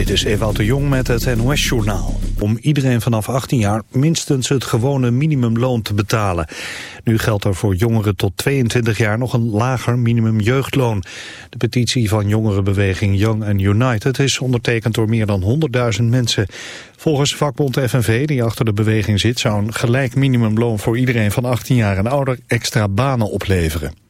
Dit is Ewout de Jong met het NOS-journaal. Om iedereen vanaf 18 jaar minstens het gewone minimumloon te betalen. Nu geldt er voor jongeren tot 22 jaar nog een lager minimumjeugdloon. De petitie van jongerenbeweging Young and United is ondertekend door meer dan 100.000 mensen. Volgens vakbond FNV, die achter de beweging zit, zou een gelijk minimumloon voor iedereen van 18 jaar en ouder extra banen opleveren.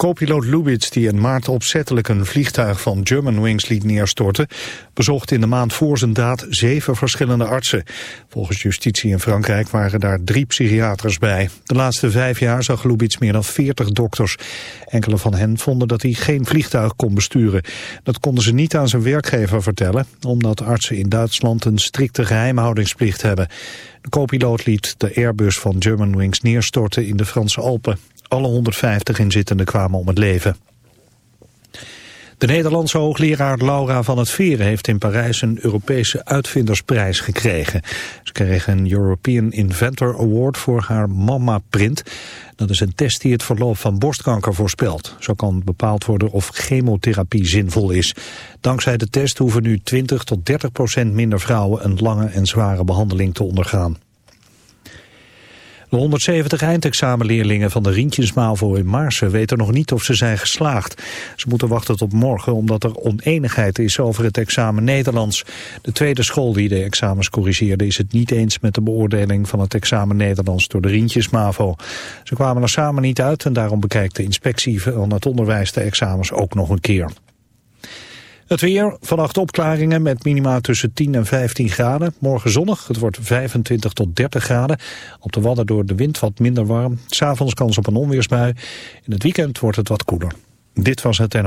Co-piloot Lubitz, die in maart opzettelijk een vliegtuig van Germanwings liet neerstorten, bezocht in de maand voor zijn daad zeven verschillende artsen. Volgens justitie in Frankrijk waren daar drie psychiaters bij. De laatste vijf jaar zag Lubitz meer dan veertig dokters. Enkele van hen vonden dat hij geen vliegtuig kon besturen. Dat konden ze niet aan zijn werkgever vertellen, omdat artsen in Duitsland een strikte geheimhoudingsplicht hebben. De co-piloot liet de Airbus van Germanwings neerstorten in de Franse Alpen. Alle 150 inzittenden kwamen om het leven. De Nederlandse hoogleraar Laura van het Veren heeft in Parijs een Europese uitvindersprijs gekregen. Ze kreeg een European Inventor Award voor haar Mama Print. Dat is een test die het verloop van borstkanker voorspelt. Zo kan bepaald worden of chemotherapie zinvol is. Dankzij de test hoeven nu 20 tot 30 procent minder vrouwen een lange en zware behandeling te ondergaan. De 170 eindexamenleerlingen van de Rientjesmavo in Maarsen weten nog niet of ze zijn geslaagd. Ze moeten wachten tot morgen omdat er oneenigheid is over het examen Nederlands. De tweede school die de examens corrigeerde is het niet eens met de beoordeling van het examen Nederlands door de Rientjesmavo. Ze kwamen er samen niet uit en daarom bekijkt de inspectie van het onderwijs de examens ook nog een keer. Het weer, vannacht opklaringen met minima tussen 10 en 15 graden. Morgen zonnig, het wordt 25 tot 30 graden. Op de Wadden door de wind wat minder warm. S'avonds kans op een onweersbui. In het weekend wordt het wat koeler. Dit was het en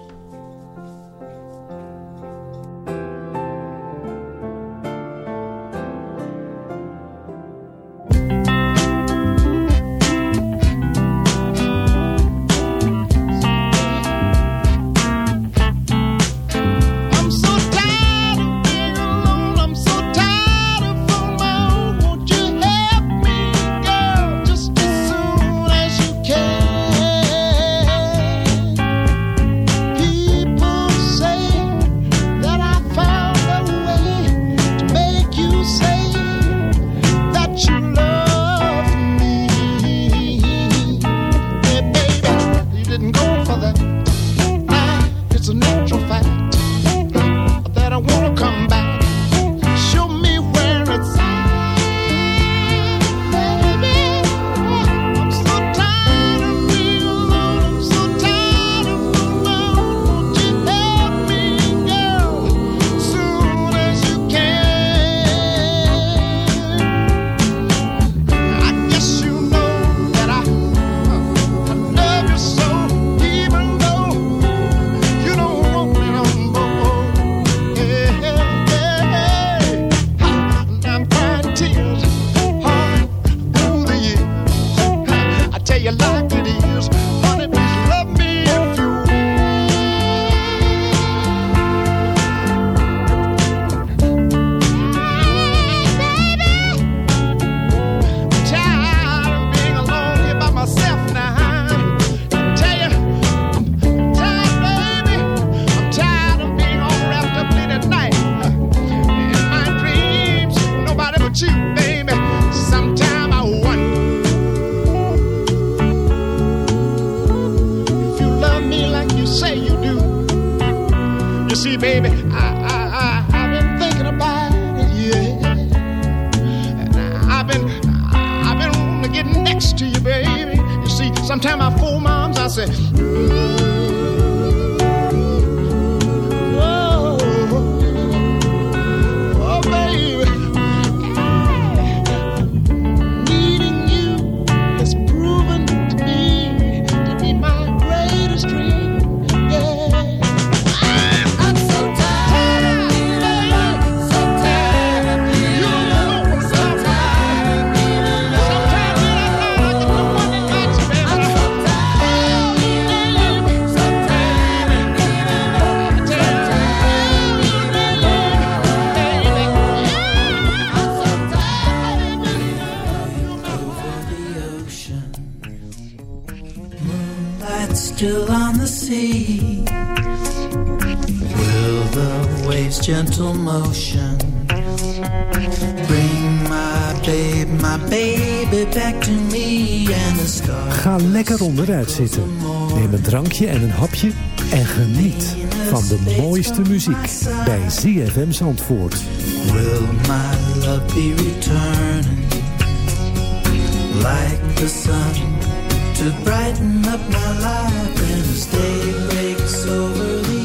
Motion. Bring my babe, my baby back to me and the stars. Ga lekker onderuit zitten. Neem een drankje en een hapje en geniet van de mooiste muziek bij ZFM Zandvoort. Will my love be returning like the sun to brighten up my life and the day breaks over the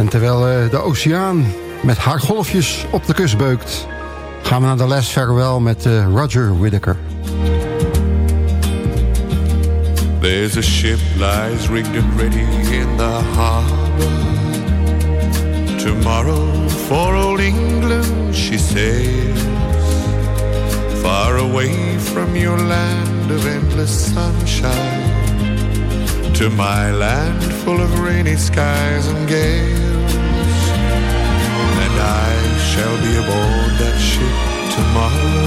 En terwijl eh, de oceaan met haar golfjes op de kust beukt... gaan we naar de les farewell met uh, Roger Whittaker. There's a ship lies rigged and ready in the harbor. Tomorrow for old England she sails. Far away from your land of endless sunshine. To my land full of rainy skies and gales shall be aboard that ship tomorrow.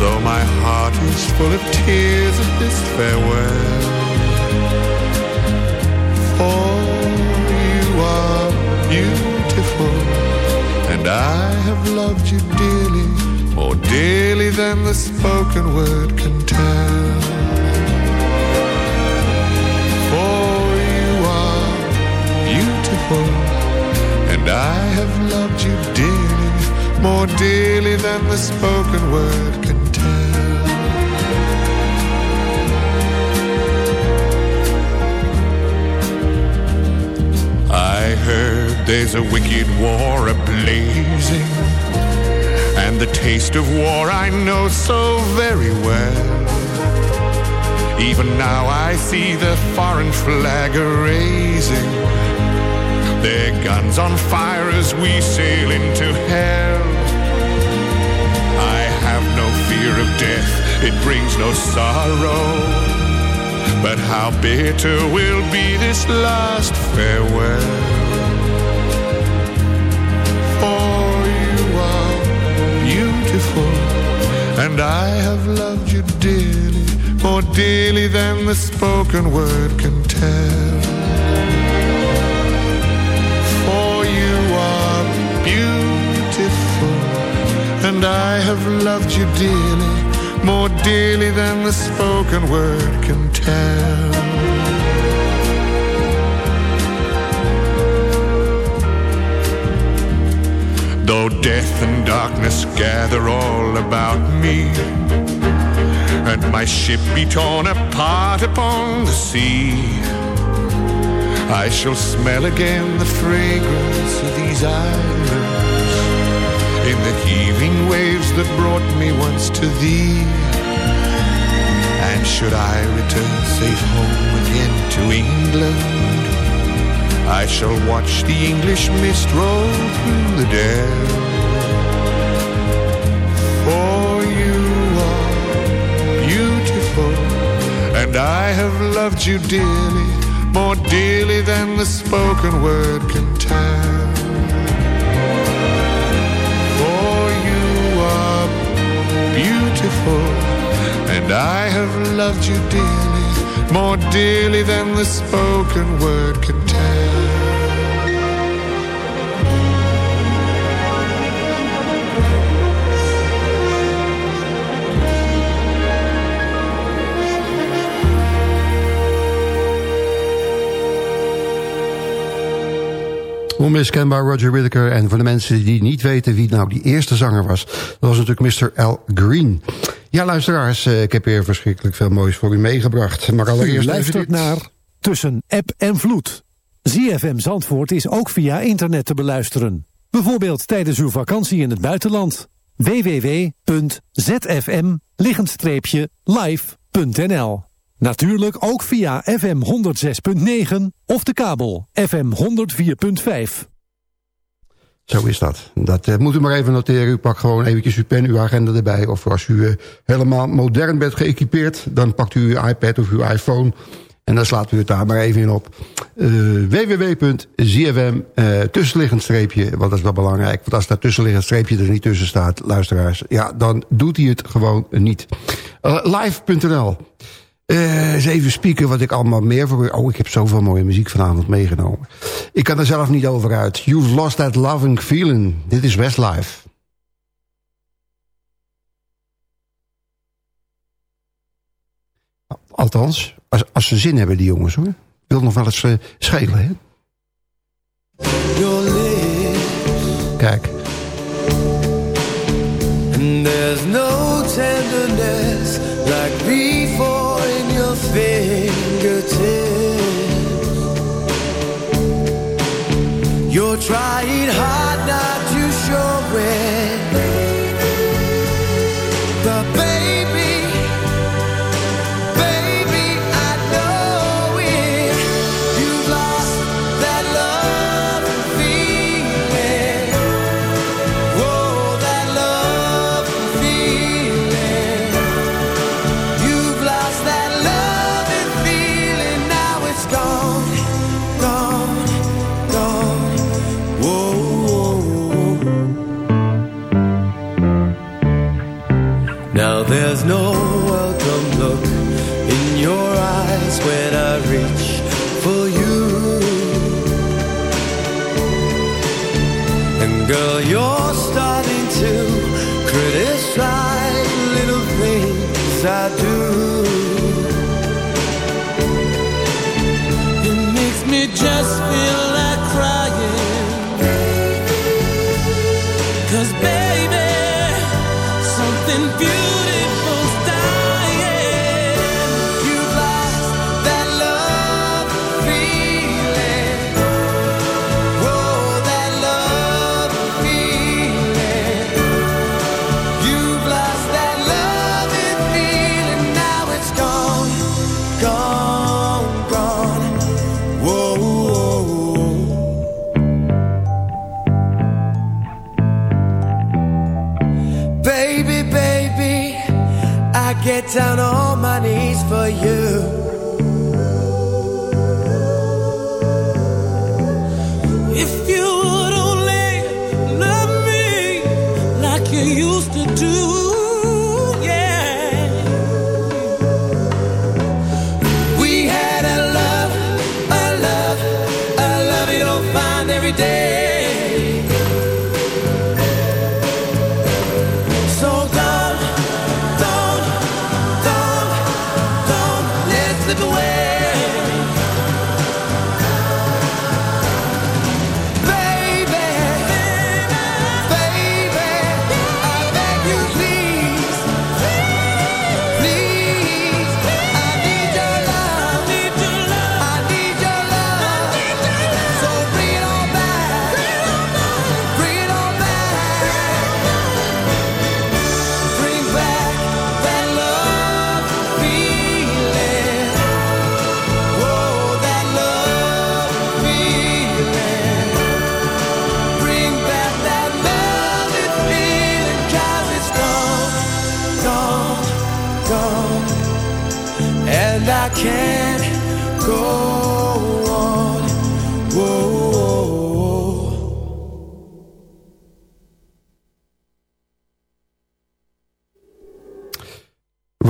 Though my heart is full of tears at this farewell. For you are beautiful, and I have loved you dearly, more dearly than the spoken word can tell. For you are beautiful and I have loved more dearly than the spoken word can tell. I heard there's a wicked war a-blazing, and the taste of war I know so very well. Even now I see the foreign flag a-raising their guns on fire as we sail into hell. I have no fear of death, it brings no sorrow. But how bitter will be this last farewell. For you are beautiful, and I have loved you dearly, more dearly than the spoken word can tell. I have loved you dearly, more dearly than the spoken word can tell. Though death and darkness gather all about me, and my ship be torn apart upon the sea, I shall smell again the fragrance of these islands in the heaving waves that brought me once to thee. And should I return safe home again to England, I shall watch the English mist roll through the dell. For you are beautiful, and I have loved you dearly, more dearly than the spoken word can tell. Beautiful, and I have loved you dearly, more dearly than the spoken word can tell. Onmiskenbaar Roger Whittaker. En voor de mensen die niet weten wie nou die eerste zanger was... dat was natuurlijk Mr. Al Green. Ja, luisteraars, eh, ik heb hier verschrikkelijk veel moois voor u meegebracht. Maar allereerst u luistert naar Tussen App en Vloed. ZFM Zandvoort is ook via internet te beluisteren. Bijvoorbeeld tijdens uw vakantie in het buitenland. www.zfm-live.nl Natuurlijk ook via FM 106.9 of de kabel FM 104.5. Zo is dat. Dat uh, moet u maar even noteren. U pakt gewoon eventjes uw pen, uw agenda erbij. Of als u uh, helemaal modern bent geëquipeerd... dan pakt u uw iPad of uw iPhone... en dan slaat u het daar maar even in op. Uh, www.zfm, tussenliggend streepje, want dat is wel belangrijk. Want als daar tussenliggend streepje er niet tussen staat, luisteraars... ja, dan doet hij het gewoon niet. Live.nl uh, eens even spieken wat ik allemaal meer voor. Oh, ik heb zoveel mooie muziek vanavond meegenomen. Ik kan er zelf niet over uit. You've lost that loving feeling. Dit is Westlife. Althans, als, als ze zin hebben, die jongens, hoor. Wil nog wel eens uh, schelen, hè? Kijk. And there's no tenderness trying hard not down on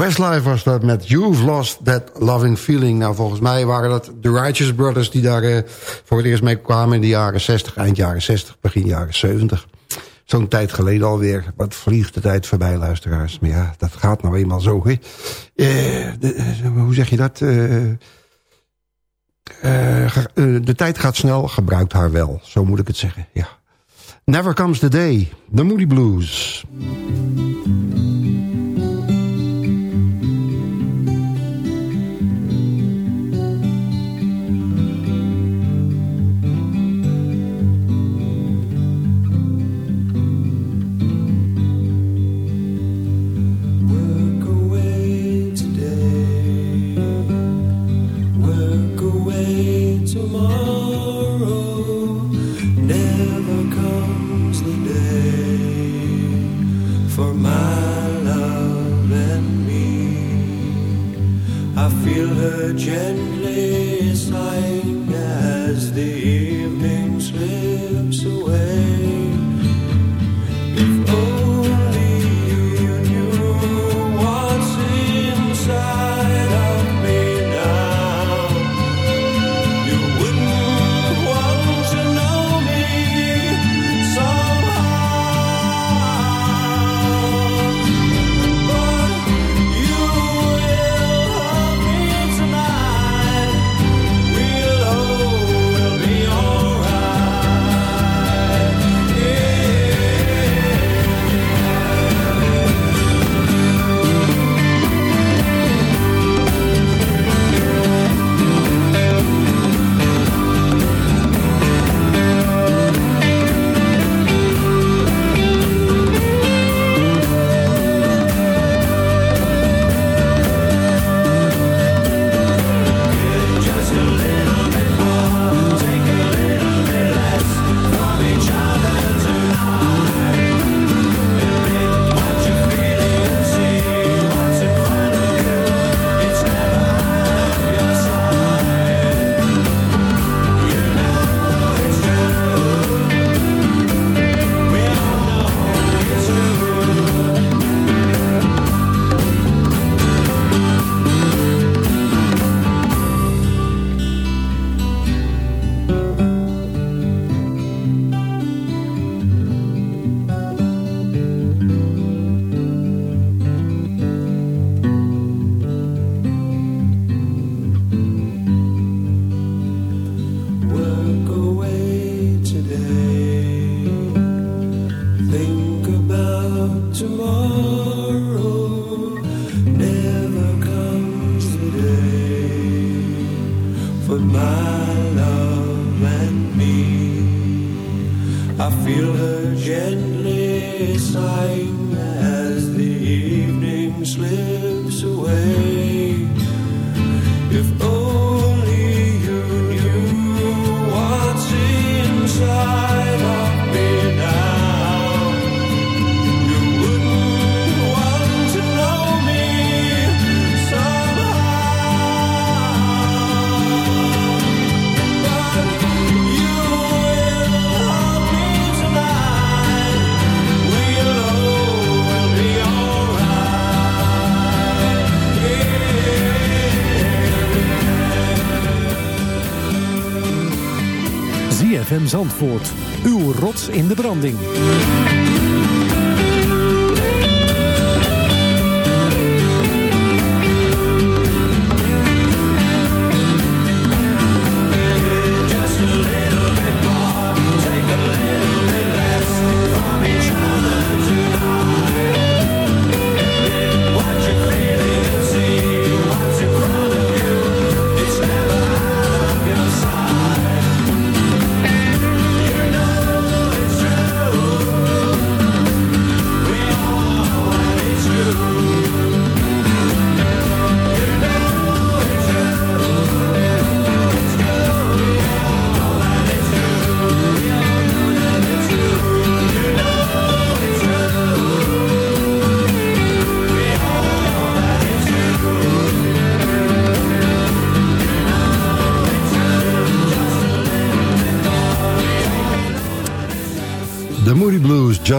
Live was dat met You've Lost That Loving Feeling. Nou, volgens mij waren dat de Righteous Brothers... die daar eh, voor het eerst mee kwamen in de jaren 60, eind jaren 60, begin jaren 70. Zo'n tijd geleden alweer. Wat vliegt de tijd voorbij, luisteraars. Maar ja, dat gaat nou eenmaal zo, hè. Eh, eh, hoe zeg je dat? De tijd gaat snel, gebruikt haar wel. Zo moet ik het zeggen, ja. Never Comes the Day, The Moody Blues. Zandvoort. Uw rots in de branding.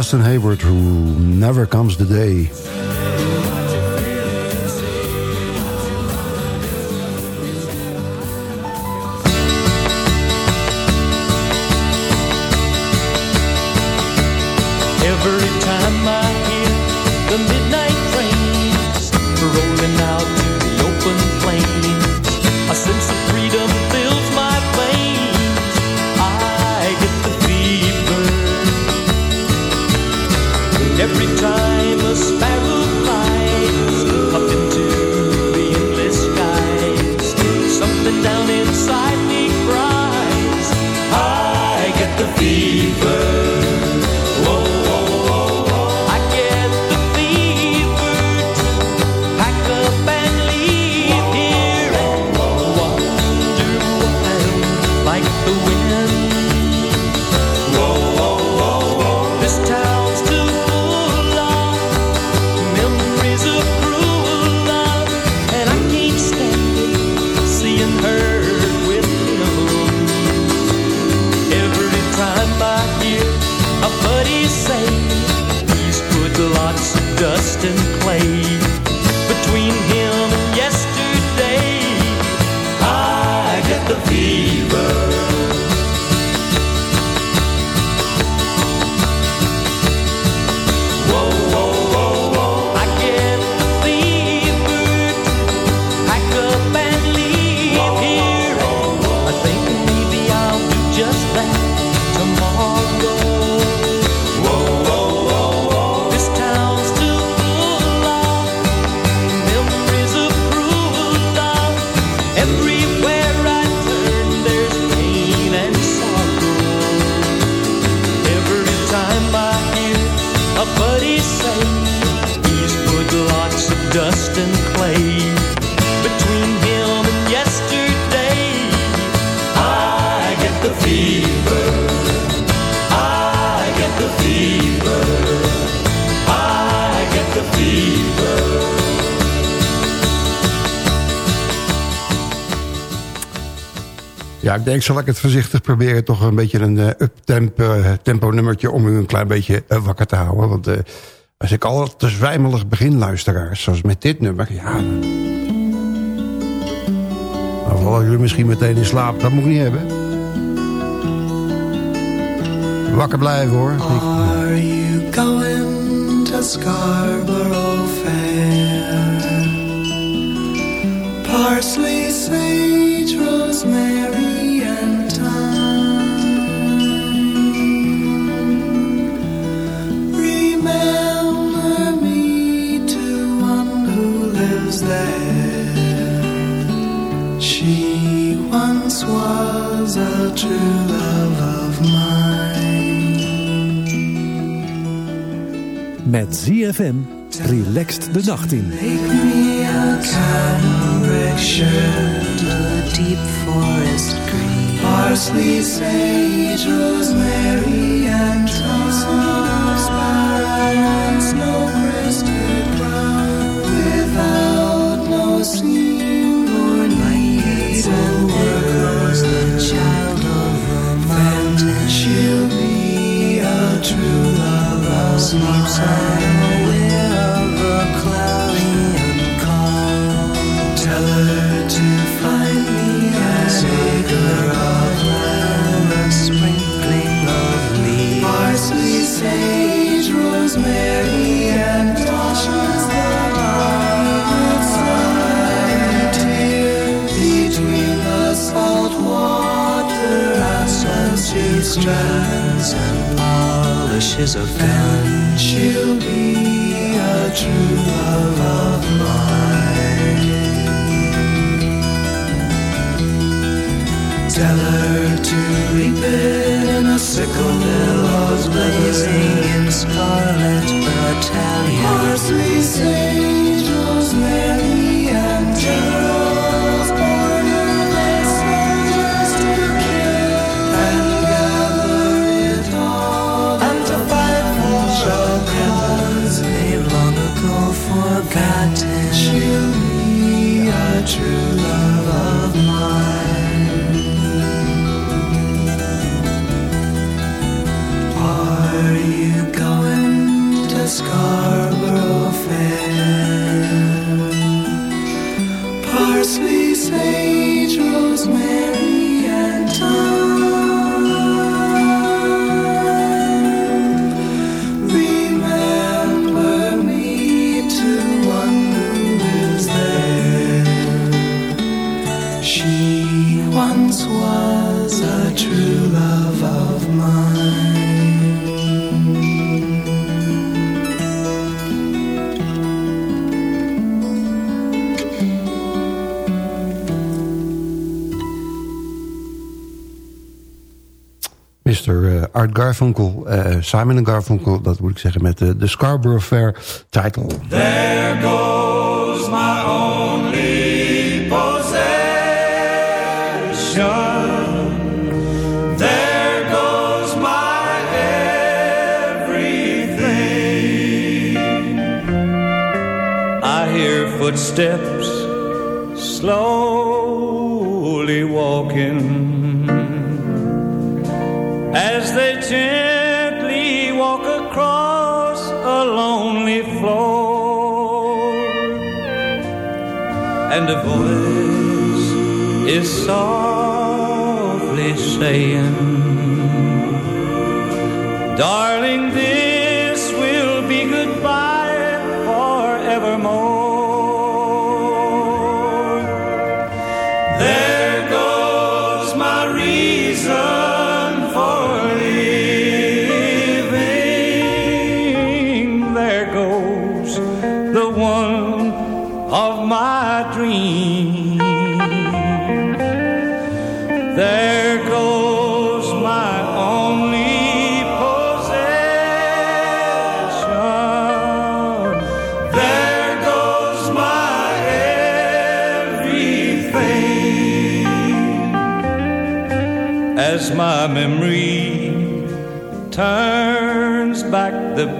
Justin Hayward, who never comes the day. Denk, zal ik het voorzichtig proberen... toch een beetje een uh, up-tempo uh, tempo nummertje... om u een klein beetje uh, wakker te houden. Want als ik al te zwijmelig begin, luisteraars... zoals met dit nummer, ja... Dan vallen jullie misschien meteen in slaap. Dat moet ik niet hebben. Wakker blijven, hoor. Are you going to Scarborough Fair? Parsley, sage, rosemary true love of mine. Met ZFM relaxed de nacht in. Make me a cambric to the deep forest green. Parsley, sage, rosemary, and thyme. Be a true love sleeps unaware of the cloudy and calm. Tell her to find me as acre of land, a sprinkling of leaves. Parsley, sage, rosemary, and toshes that I between the salt water she strands and polishes a fan. She'll be a true love of mine. Tell her to reap it in a sickle billows blazing in scarlet battalion. Parsley, sage, rosemary, Garfunkel, uh, Simon Garfunkel, dat moet ik zeggen, met de, de Scarborough Fair title. There goes my only possession. There goes my everything. I hear footsteps slowly walking softly saying, Darling, this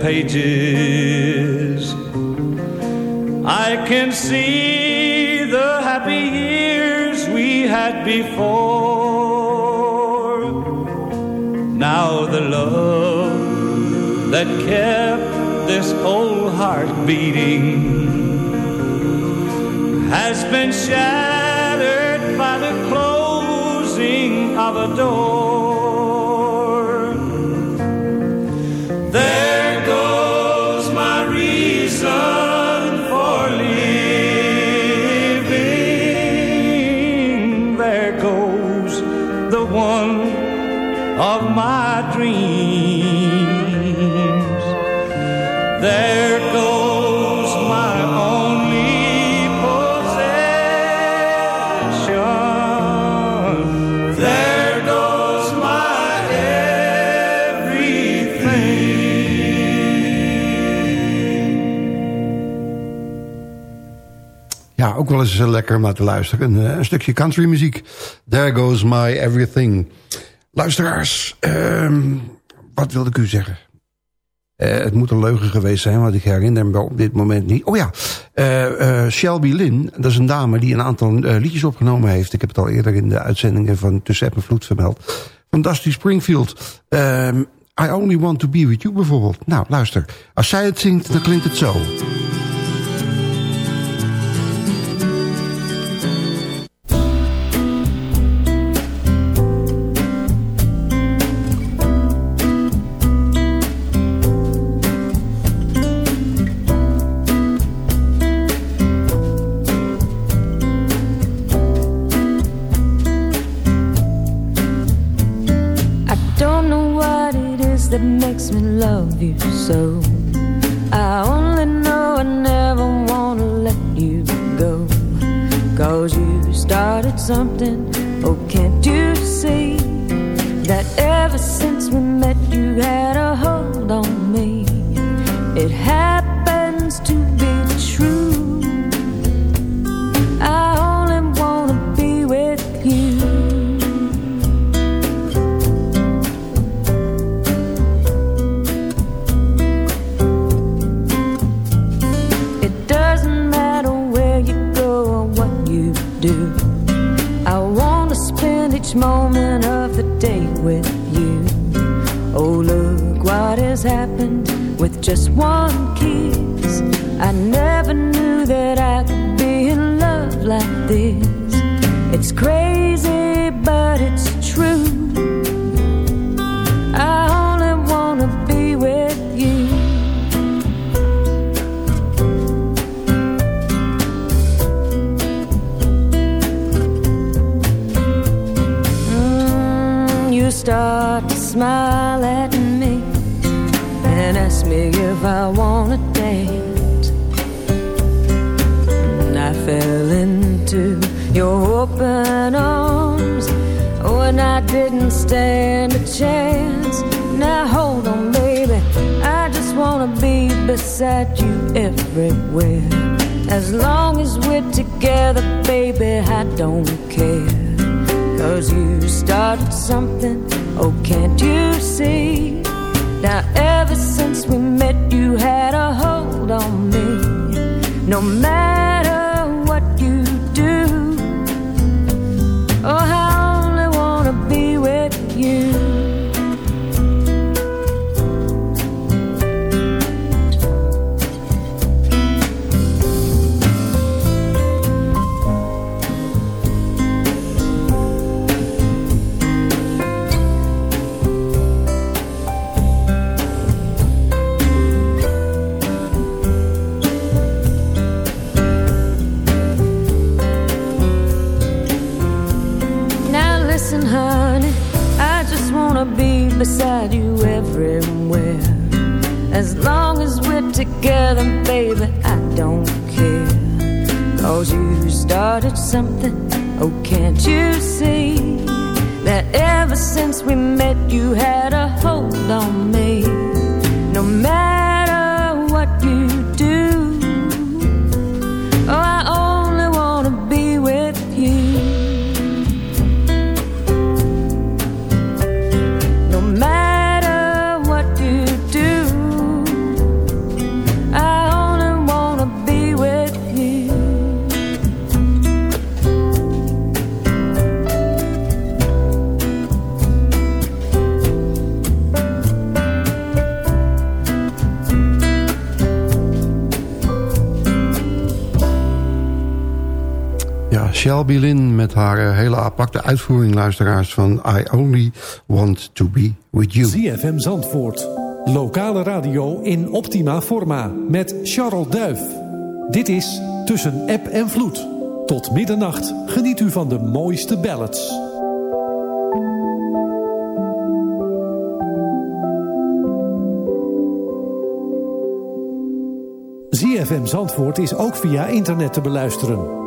pages, I can see the happy years we had before. Now the love that kept this old heart beating has been shattered wel eens eh, lekker om naar te luisteren. Een, eh, stukje country muziek. There goes my everything. Luisteraars, ehm, wat wilde ik u zeggen? Eh, het moet een leugen geweest zijn, want ik herinner me op dit moment niet. Oh ja, Shelby Lynn, dat is een dame die een aantal liedjes opgenomen heeft. Ik heb het al eerder in de uitzendingen van Tussen Vloed vermeld. Van Dusty Springfield. Ehm, I Only Want To Be With You bijvoorbeeld. Nou, luister. Als zij het zingt, dan klinkt het zo. Smile at me and ask me if I wanna dance. And I fell into your open arms when I didn't stand a chance. Now hold on, baby, I just wanna be beside you everywhere. As long as we're together, baby, I don't care. Cause you started something, oh, can't you see? Now, ever since we met, you had a hold on me. No matter beside you everywhere. As long as we're together, baby, I don't care. Cause you started something, oh, can't you see? That ever since we met, you had a hold on me. Shelby Lynn met haar eh, hele aparte uitvoering, luisteraars, van I Only Want To Be With You. ZFM Zandvoort. Lokale radio in optima forma met Charles Duif. Dit is Tussen App en Vloed. Tot middernacht geniet u van de mooiste ballads. ZFM Zandvoort is ook via internet te beluisteren.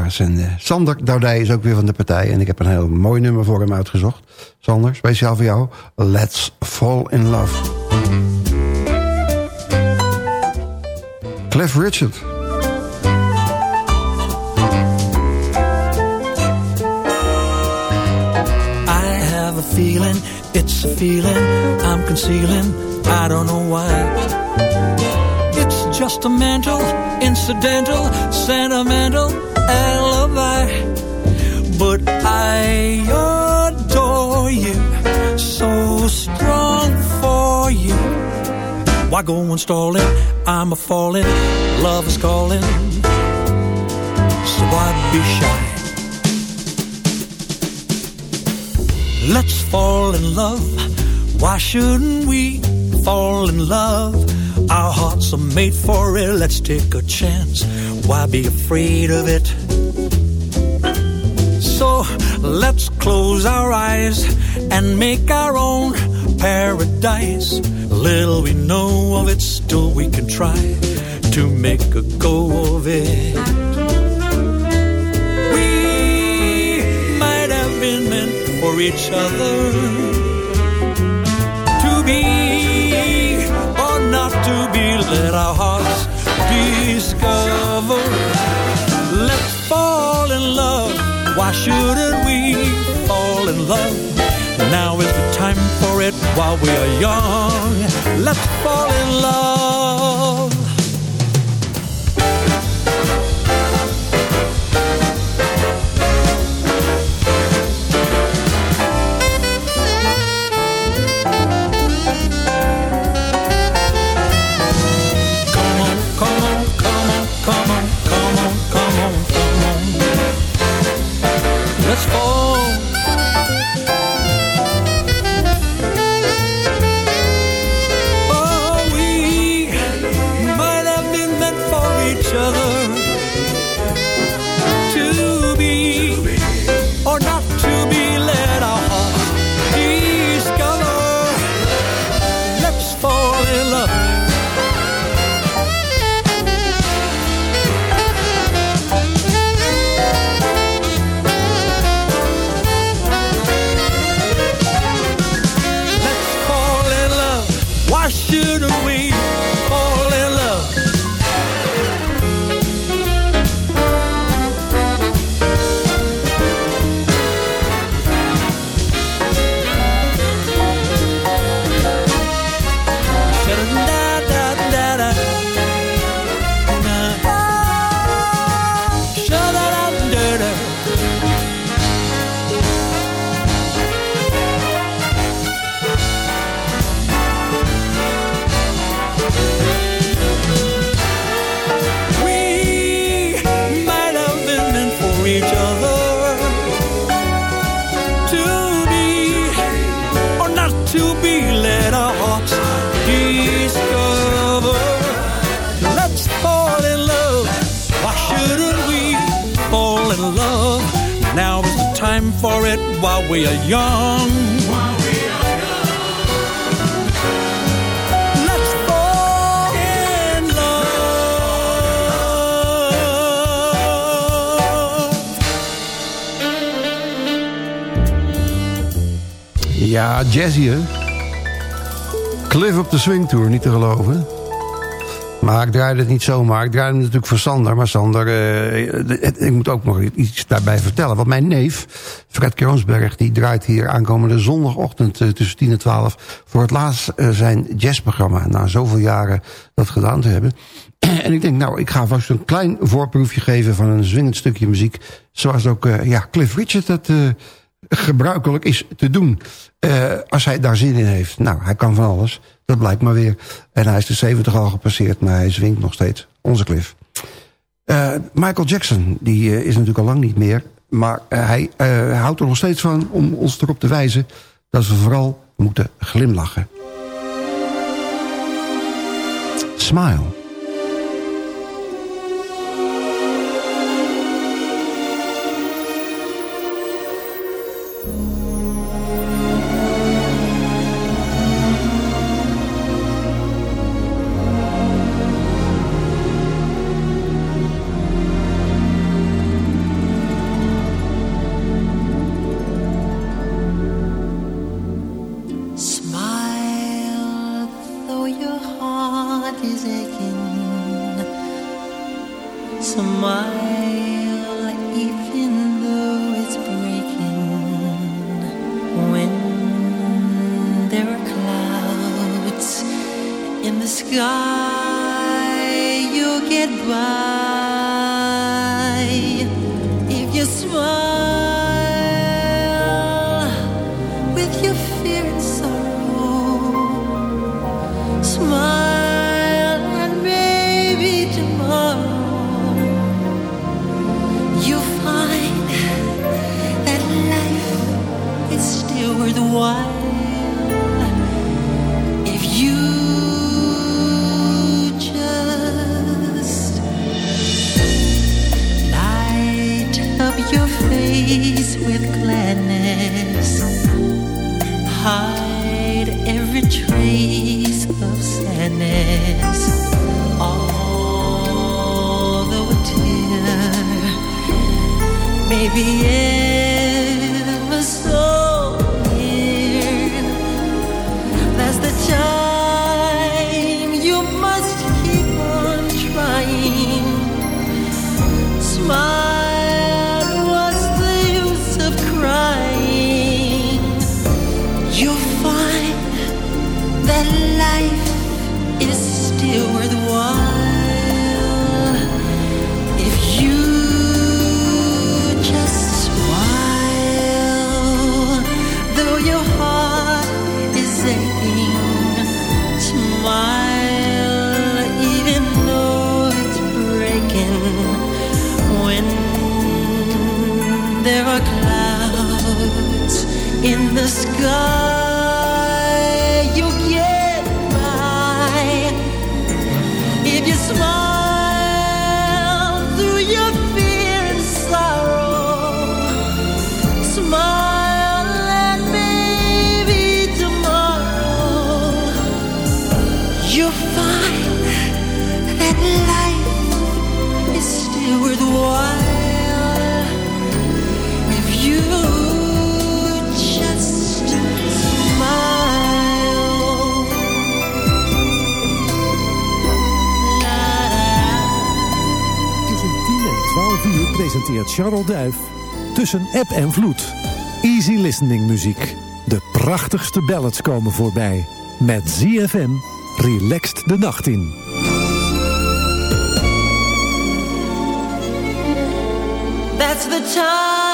luisteraars. En eh, Sander Doudij is ook weer van de partij. En ik heb een heel mooi nummer voor hem uitgezocht. Sander, speciaal voor jou. Let's Fall in Love. Cliff Richard. I have a feeling, it's a feeling I'm concealing. I don't know why. It's just a mental, incidental, sentimental alibi. But I adore you, so strong for you. Why go on stalling? I'm a falling, love is calling. So why be shy? Let's fall in love. Why shouldn't we fall in love? Our hearts are made for it. Let's take a chance. Why be afraid of it? So let's close our eyes and make our own paradise. Little we know of it, still we can try to make a go of it. We might have been meant for each other Let our hearts discover. Let's fall in love. Why shouldn't we fall in love? Now is the time for it while we are young. Let's fall in love. Jazzy hè? Cliff op de Swing Tour, niet te geloven. Maar ik draaide het niet zomaar. Ik draaide het natuurlijk voor Sander. Maar Sander, eh, ik moet ook nog iets daarbij vertellen. Want mijn neef, Fred Kroonsberg... die draait hier aankomende zondagochtend eh, tussen 10 en 12... voor het laatst eh, zijn jazzprogramma. Na zoveel jaren dat gedaan te hebben. En ik denk, nou, ik ga vast een klein voorproefje geven... van een zwingend stukje muziek. Zoals ook ja, Cliff Richard eh, gebruikelijk is te doen. Eh, als hij daar zin in heeft. Nou, hij kan van alles. Dat blijkt maar weer. En hij is de 70 al gepasseerd, maar hij zwingt nog steeds. Onze Cliff. Eh, Michael Jackson, die eh, is natuurlijk al lang niet meer. Maar hij houdt er nog steeds van om ons erop te wijzen... dat we vooral moeten glimlachen. Smile, hide every trace of sadness. Although a tear may be presenteert Charles Tussen App en Vloed. Easy listening muziek. De prachtigste ballads komen voorbij. Met ZFM relaxed de nacht in. That's the time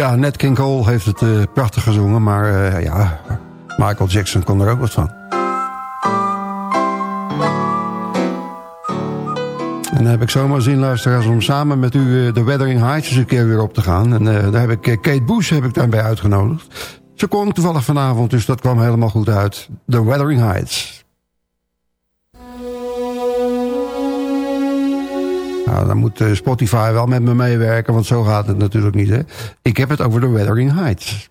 Ja, Nat King Cole heeft het uh, prachtig gezongen, maar uh, ja, Michael Jackson kon er ook wat van. En dan heb ik zomaar zin, luisteraars, om samen met u uh, de Weathering Heights eens een keer weer op te gaan. En daar heb ik Kate Bush heb ik daarbij uitgenodigd. Ze kon toevallig vanavond, dus dat kwam helemaal goed uit. The Weathering Heights. Nou, dan moet eh, Spotify wel met me meewerken, want zo gaat het natuurlijk niet. Hè? Ik heb het over de Weathering Heights.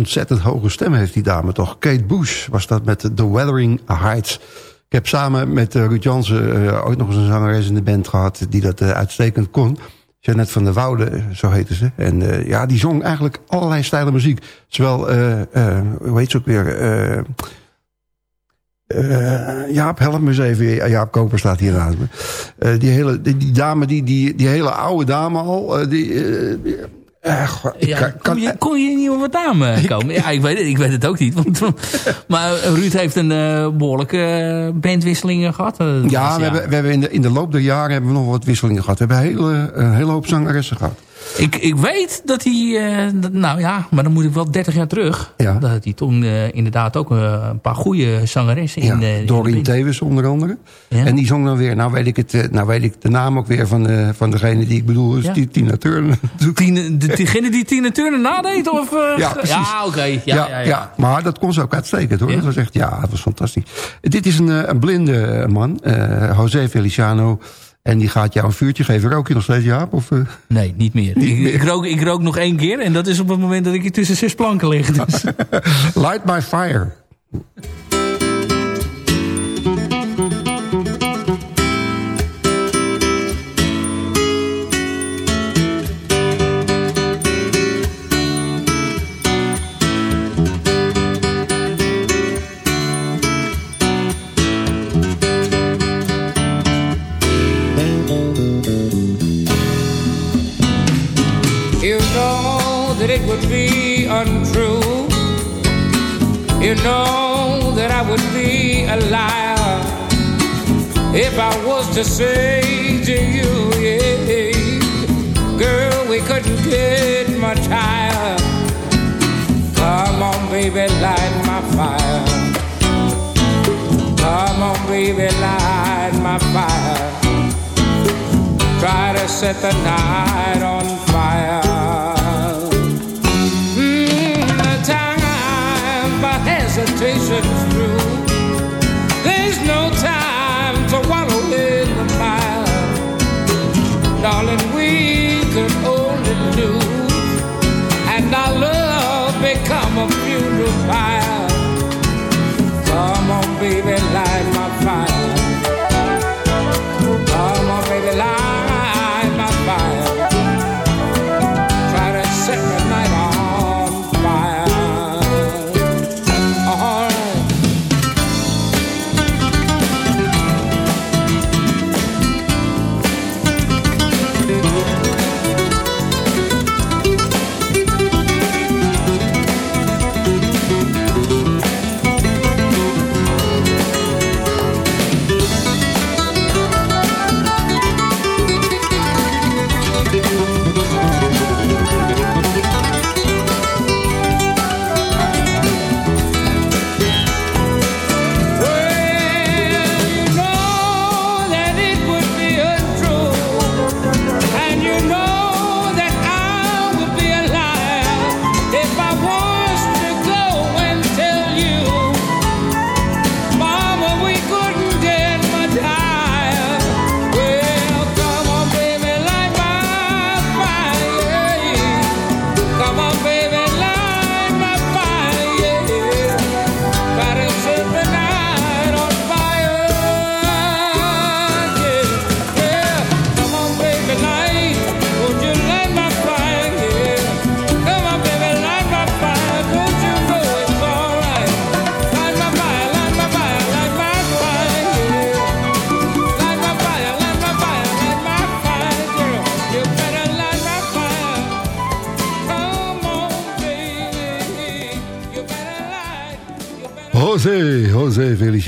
Ontzettend hoge stem heeft die dame toch. Kate Bush was dat met The Weathering Heights. Ik heb samen met uh, Ruud Jansen uh, ooit nog eens een zangeres in de band gehad... die dat uh, uitstekend kon. Jeannette van der Woude, zo heette ze. En ja, die zong eigenlijk allerlei stijlen muziek. Zowel, hoe heet ze ook weer... Jaap, help me eens even. Jaap Koper staat hier naast me. die, hele, die, die, dame, die, die, die hele oude dame al... die, uh, ja, kon, je, kon je niet op wat naam komen? ja, ik weet het, ik weet het ook niet. Want, maar Ruud heeft een uh, behoorlijke bandwisselingen gehad. Ja, we hebben, we hebben in, de, in de loop der jaren hebben we nog wat wisselingen gehad. We hebben een hele, een hele hoop zangeressen gehad. Ik, ik weet dat hij, nou ja, maar dan moet ik wel 30 jaar terug. Ja. Dat hij toen inderdaad ook een paar goede zangeressen ja, in... Doreen Tevens onder andere. Ja. En die zong dan weer, nou weet ik, het, nou weet ik de naam ook weer van, van degene die ik bedoel, is die Tina Turner. Tine, de, diegene die Tina Turner nadeed? Of, ja, precies. Ja, oké. Ja, ja, ja, maar dat kon ze ook uitstekend hoor. Dat was echt, ja, het was fantastisch. Dit is een, een blinde man, José Feliciano... En die gaat jou een vuurtje geven. Rook je nog steeds, Jaap? Of, uh... Nee, niet meer. Niet ik, meer. Ik, rook, ik rook nog één keer. En dat is op het moment dat ik hier tussen zes planken lig. Dus. Light my fire. Untrue. You know that I would be a liar if I was to say to you, yeah, girl, we couldn't get much higher. Come on, baby, light my fire. Come on, baby, light my fire. Try to set the night on fire. fire.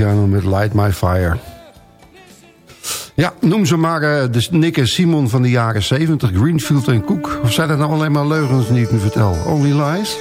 Met Light My Fire. Ja, noem ze maar uh, de Nick en Simon van de jaren 70, Greenfield en Cook. Of zijn dat nou alleen maar leugens die ik nu vertel? Only Lies?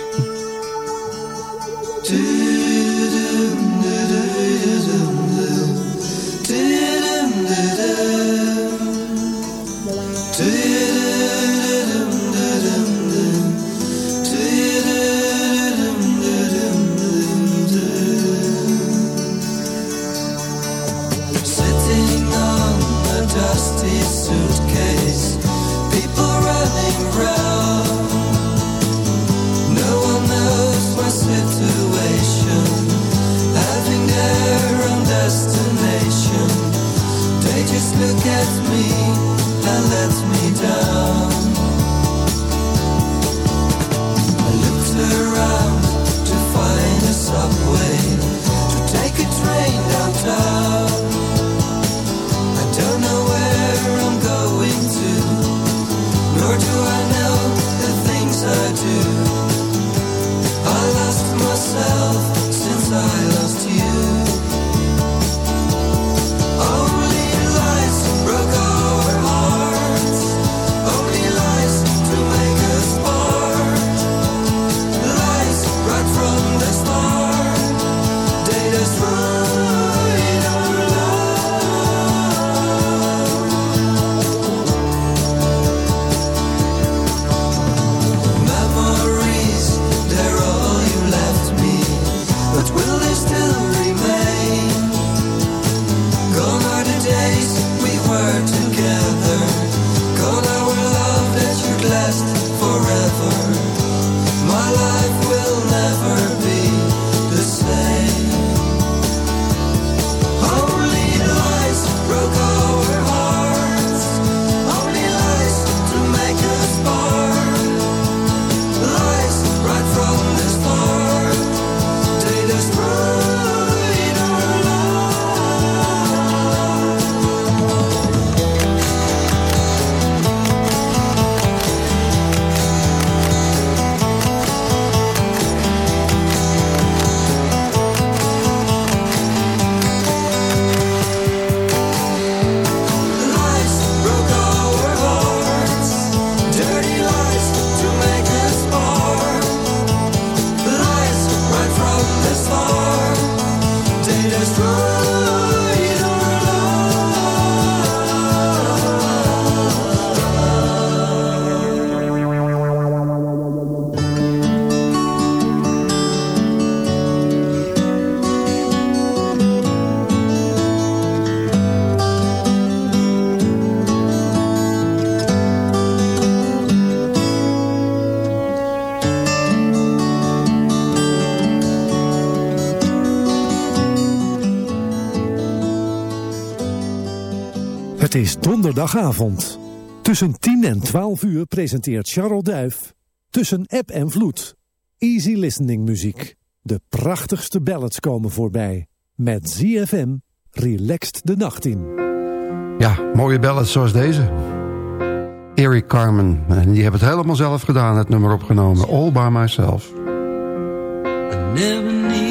Donderdagavond. Tussen 10 en 12 uur presenteert Charles Duif... Tussen App en Vloed. Easy listening muziek. De prachtigste ballads komen voorbij. Met ZFM relaxed de nacht in. Ja, mooie ballads zoals deze. Eric Carmen. En die hebben het helemaal zelf gedaan, het nummer opgenomen. All by myself. I never needed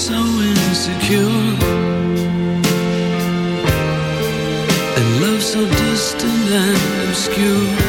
So insecure. And love so distant and obscure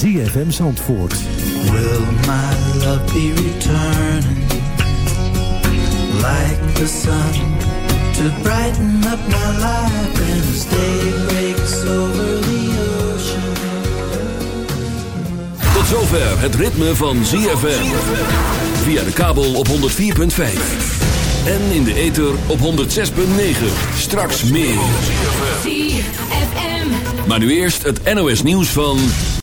ZFM Zandvoort. Will my love be returning like the sun to brighten up my life and as day breaks over the ocean. Tot zover het ritme van ZFM. Via de kabel op 104.5. En in de ether op 106.9. Straks meer. Maar nu eerst het NOS nieuws van...